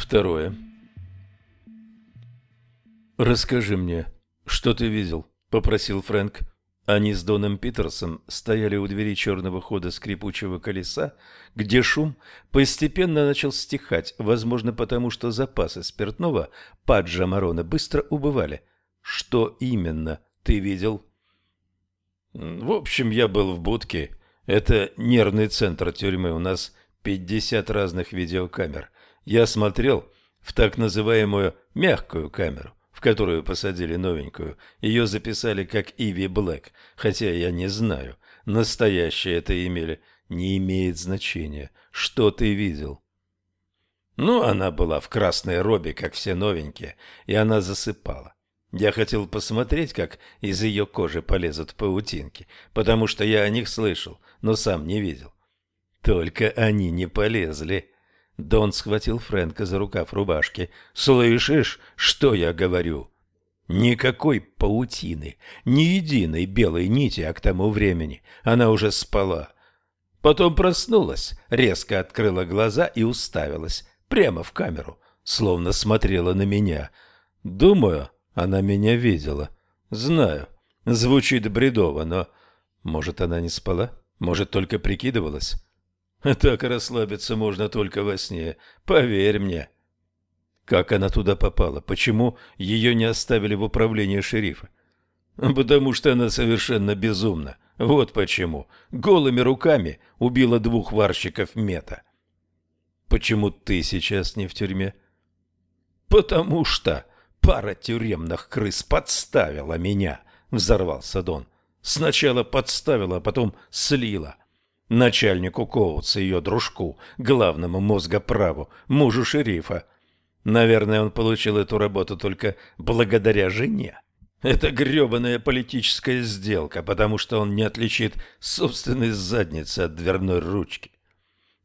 Второе. «Расскажи мне, что ты видел?» – попросил Фрэнк. Они с Доном Питерсом стояли у двери черного хода скрипучего колеса, где шум постепенно начал стихать, возможно, потому что запасы спиртного Паджа Марона быстро убывали. «Что именно ты видел?» «В общем, я был в будке. Это нервный центр тюрьмы. У нас пятьдесят разных видеокамер. Я смотрел в так называемую «мягкую камеру», в которую посадили новенькую. Ее записали как Иви Блэк, хотя я не знаю, настоящее это имели. Не имеет значения. Что ты видел? Ну, она была в красной робе, как все новенькие, и она засыпала. Я хотел посмотреть, как из ее кожи полезут паутинки, потому что я о них слышал, но сам не видел. Только они не полезли. Дон схватил Фрэнка за рукав рубашки. «Слышишь, что я говорю?» Никакой паутины, ни единой белой нити, а к тому времени она уже спала. Потом проснулась, резко открыла глаза и уставилась прямо в камеру, словно смотрела на меня. Думаю, она меня видела. Знаю, звучит бредово, но... Может, она не спала? Может, только прикидывалась? Так расслабиться можно только во сне, поверь мне. Как она туда попала? Почему ее не оставили в управлении шерифа? Потому что она совершенно безумна. Вот почему. Голыми руками убила двух варщиков мета. Почему ты сейчас не в тюрьме? Потому что пара тюремных крыс подставила меня, взорвался Дон. Сначала подставила, а потом слила начальнику Коутса, ее дружку, главному мозгоправу, мужу шерифа. Наверное, он получил эту работу только благодаря жене. Это гребаная политическая сделка, потому что он не отличит собственной задницы от дверной ручки.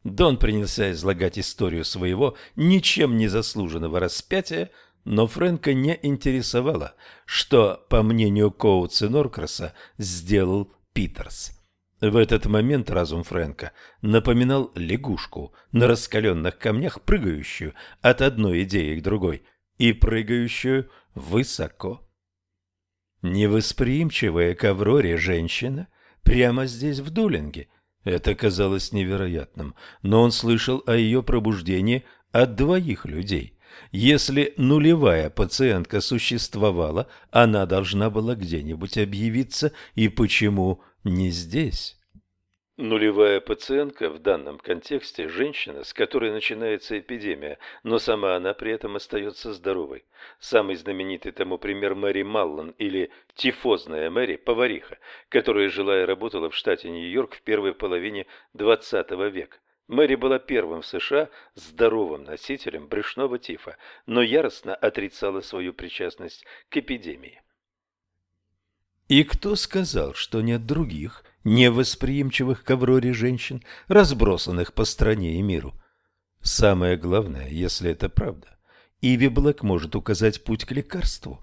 Дон принялся излагать историю своего ничем не заслуженного распятия, но Фрэнка не интересовало, что, по мнению Коутса Норкраса, сделал Питерс. В этот момент разум Фрэнка напоминал лягушку на раскаленных камнях, прыгающую от одной идеи к другой и прыгающую высоко. Невосприимчивая к Авроре женщина прямо здесь, в Дулинге. Это казалось невероятным, но он слышал о ее пробуждении от двоих людей. Если нулевая пациентка существовала, она должна была где-нибудь объявиться, и почему не здесь. Нулевая пациентка в данном контексте – женщина, с которой начинается эпидемия, но сама она при этом остается здоровой. Самый знаменитый тому пример Мэри Маллан или тифозная Мэри, повариха, которая жила и работала в штате Нью-Йорк в первой половине XX века. Мэри была первым в США здоровым носителем брюшного тифа, но яростно отрицала свою причастность к эпидемии. И кто сказал, что нет других, невосприимчивых к Авроре женщин, разбросанных по стране и миру? Самое главное, если это правда, Иви Блэк может указать путь к лекарству.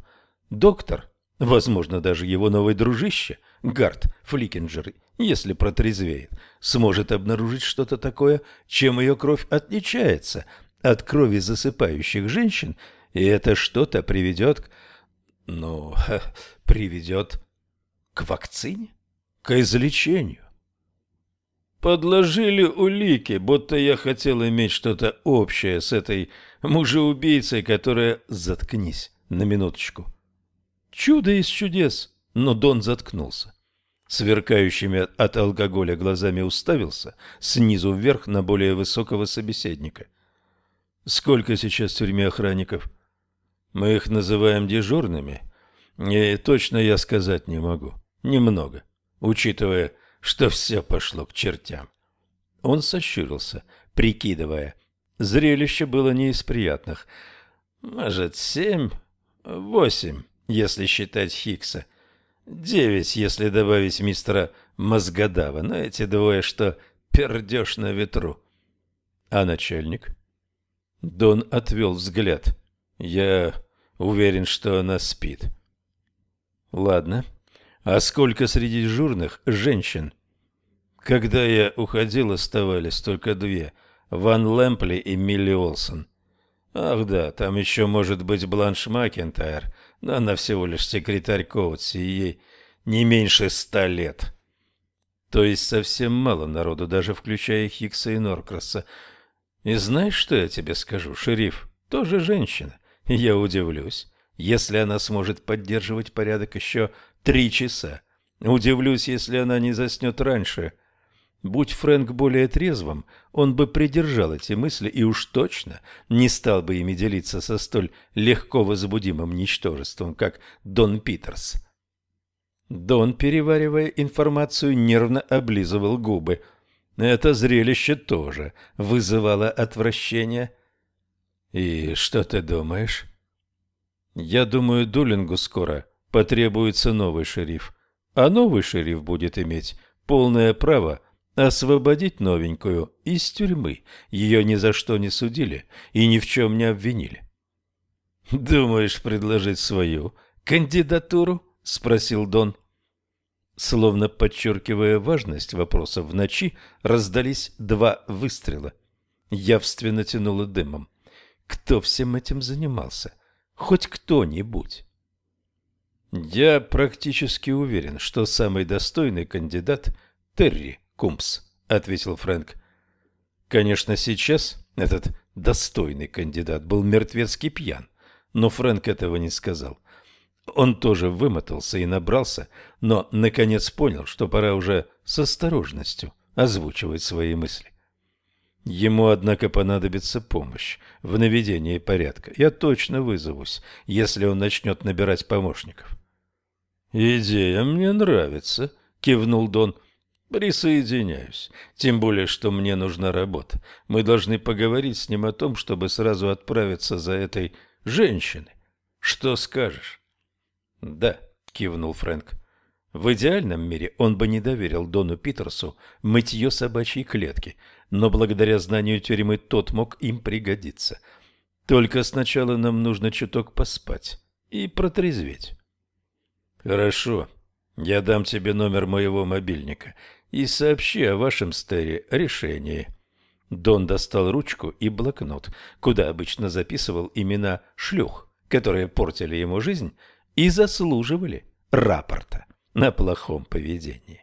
Доктор, возможно, даже его новый дружище, Гард Фликинджер, если протрезвеет, сможет обнаружить что-то такое, чем ее кровь отличается от крови засыпающих женщин, и это что-то приведет к... Ну, приведет к вакцине? К излечению? Подложили улики, будто я хотел иметь что-то общее с этой мужеубийцей, которая... Заткнись на минуточку. Чудо из чудес, но Дон заткнулся. Сверкающими от алкоголя глазами уставился снизу вверх на более высокого собеседника. Сколько сейчас в тюрьме охранников? Мы их называем дежурными, и точно я сказать не могу. Немного, учитывая, что все пошло к чертям. Он сощурился, прикидывая. Зрелище было не из приятных. Может, семь, восемь, если считать Хикса. Девять, если добавить мистера Мозгодава. Но эти двое, что пердеж на ветру. А начальник? Дон отвел взгляд. Я уверен, что она спит. Ладно. А сколько среди дежурных женщин? Когда я уходил, оставались только две. Ван Лэмпли и Милли Олсон. Ах да, там еще может быть Бланш Макентайр, но она всего лишь секретарь Коутси, и ей не меньше ста лет. То есть совсем мало народу, даже включая Хикса и Норкраса. И знаешь, что я тебе скажу, шериф? Тоже женщина. Я удивлюсь, если она сможет поддерживать порядок еще три часа. Удивлюсь, если она не заснет раньше. Будь Фрэнк более трезвым, он бы придержал эти мысли и уж точно не стал бы ими делиться со столь легко возбудимым ничтожеством, как Дон Питерс. Дон, переваривая информацию, нервно облизывал губы. Это зрелище тоже вызывало отвращение. «И что ты думаешь?» «Я думаю, Дулингу скоро потребуется новый шериф, а новый шериф будет иметь полное право освободить новенькую из тюрьмы. Ее ни за что не судили и ни в чем не обвинили». «Думаешь предложить свою кандидатуру?» — спросил Дон. Словно подчеркивая важность вопроса, в ночи раздались два выстрела. Явственно тянуло дымом. Кто всем этим занимался? Хоть кто-нибудь. Я практически уверен, что самый достойный кандидат – Терри Кумпс, ответил Фрэнк. Конечно, сейчас этот достойный кандидат был мертвецки пьян, но Фрэнк этого не сказал. Он тоже вымотался и набрался, но наконец понял, что пора уже с осторожностью озвучивать свои мысли. Ему, однако, понадобится помощь в наведении порядка. Я точно вызовусь, если он начнет набирать помощников. «Идея мне нравится», — кивнул Дон. «Присоединяюсь. Тем более, что мне нужна работа. Мы должны поговорить с ним о том, чтобы сразу отправиться за этой женщиной. Что скажешь?» «Да», — кивнул Фрэнк. В идеальном мире он бы не доверил Дону Питерсу мытье собачьей клетки, но благодаря знанию тюрьмы тот мог им пригодиться. Только сначала нам нужно чуток поспать и протрезветь. Хорошо, я дам тебе номер моего мобильника и сообщи о вашем стере решении. Дон достал ручку и блокнот, куда обычно записывал имена шлюх, которые портили ему жизнь и заслуживали рапорта на плохом поведении.